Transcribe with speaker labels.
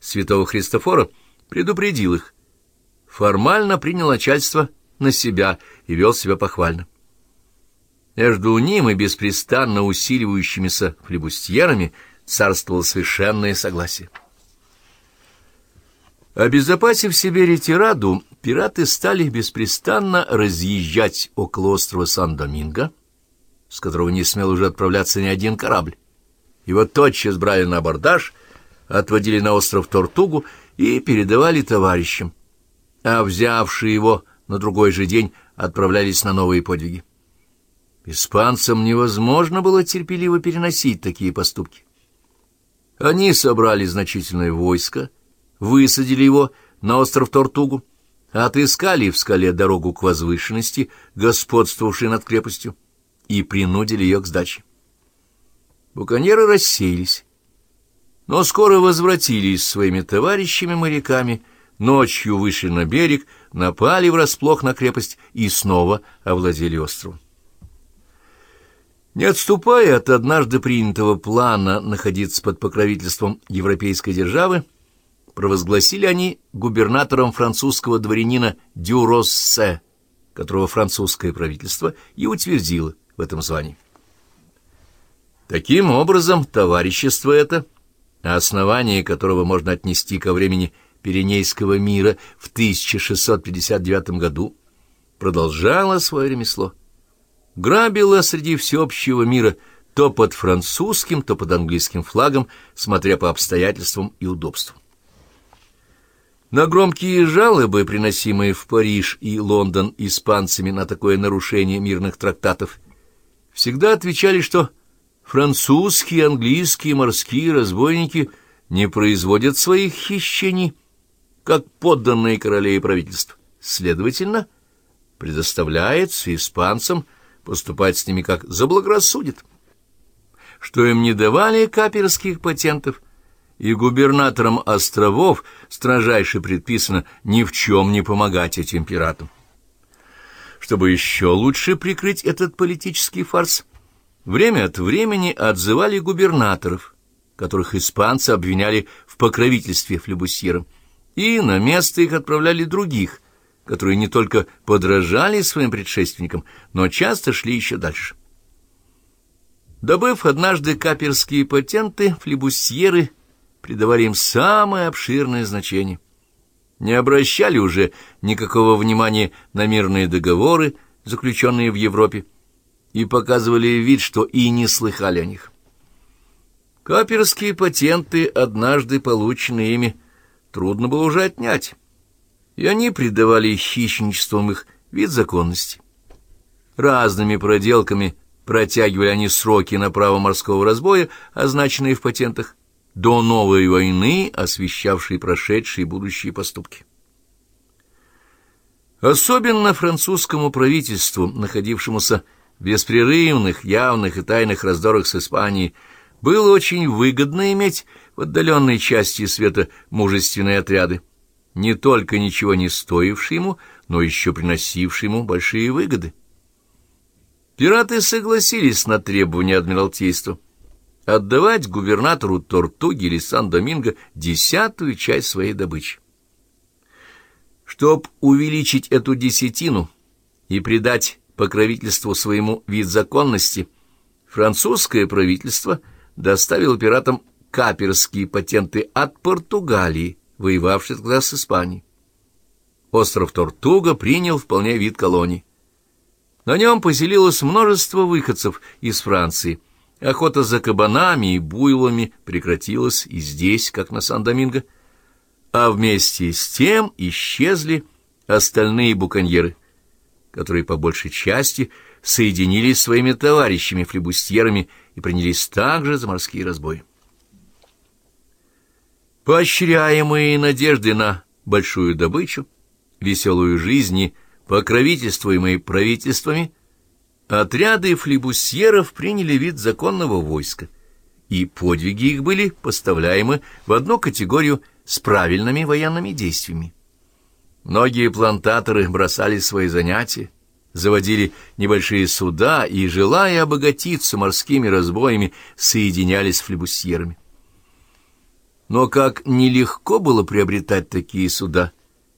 Speaker 1: святого Христофора, предупредил их. Формально принял начальство на себя и вел себя похвально. Между ним и беспрестанно усиливающимися флебустьерами царствовало совершенное согласие. Обезопасив себе ретираду, пираты стали беспрестанно разъезжать около острова Сан-Доминго, с которого не смел уже отправляться ни один корабль. Его тотчас брали на абордаж, отводили на остров Тортугу и передавали товарищам, а взявшие его на другой же день отправлялись на новые подвиги. Испанцам невозможно было терпеливо переносить такие поступки. Они собрали значительное войско, высадили его на остров Тортугу, отыскали в скале дорогу к возвышенности, господствовавшей над крепостью, и принудили ее к сдаче. Буконьеры рассеялись, но скоро возвратились своими товарищами-моряками, ночью вышли на берег, напали врасплох на крепость и снова овладели островом. Не отступая от однажды принятого плана находиться под покровительством европейской державы, провозгласили они губернатором французского дворянина Дюроссе, которого французское правительство и утвердило в этом звании. Таким образом, товарищество это, основание которого можно отнести ко времени Пиренейского мира в 1659 году, продолжало свое ремесло. Грабило среди всеобщего мира то под французским, то под английским флагом, смотря по обстоятельствам и удобству. На громкие жалобы, приносимые в Париж и Лондон испанцами на такое нарушение мирных трактатов, всегда отвечали, что французские, английские морские разбойники не производят своих хищений, как подданные королей и правительств. Следовательно, предоставляется испанцам поступать с ними как заблагорассудит. Что им не давали каперских патентов – и губернаторам островов строжайше предписано ни в чем не помогать этим пиратам. Чтобы еще лучше прикрыть этот политический фарс, время от времени отзывали губернаторов, которых испанцы обвиняли в покровительстве флебусьерам, и на место их отправляли других, которые не только подражали своим предшественникам, но часто шли еще дальше. Добыв однажды каперские патенты, флебусьеры придавали им самое обширное значение. Не обращали уже никакого внимания на мирные договоры, заключенные в Европе, и показывали вид, что и не слыхали о них. Каперские патенты, однажды полученные ими, трудно было уже отнять, и они придавали хищничеством их вид законности. Разными проделками протягивали они сроки на право морского разбоя, означенные в патентах, до новой войны, освещавшей прошедшие и будущие поступки. Особенно французскому правительству, находившемуся в беспрерывных, явных и тайных раздорах с Испанией, было очень выгодно иметь в отдаленной части света мужественные отряды, не только ничего не стоившие ему, но еще приносившие ему большие выгоды. Пираты согласились на требования Адмиралтейства — отдавать губернатору Тортуги или Сан-Доминго десятую часть своей добычи. Чтоб увеличить эту десятину и придать покровительству своему вид законности, французское правительство доставило пиратам каперские патенты от Португалии, воевавшей тогда с Испанией. Остров Тортуга принял вполне вид колонии. На нем поселилось множество выходцев из Франции – Охота за кабанами и буйлами прекратилась и здесь, как на Сан-Доминго, а вместе с тем исчезли остальные буконьеры, которые по большей части соединились своими товарищами-флебустьерами и принялись также за морские разбои. Поощряемые надежды на большую добычу, веселую жизнь и покровительствуемые правительствами – Отряды флибусьеров приняли вид законного войска, и подвиги их были поставляемы в одну категорию с правильными военными действиями. Многие плантаторы бросали свои занятия, заводили небольшие суда и, желая обогатиться морскими разбоями, соединялись с флебусьерами. Но как нелегко было приобретать такие суда,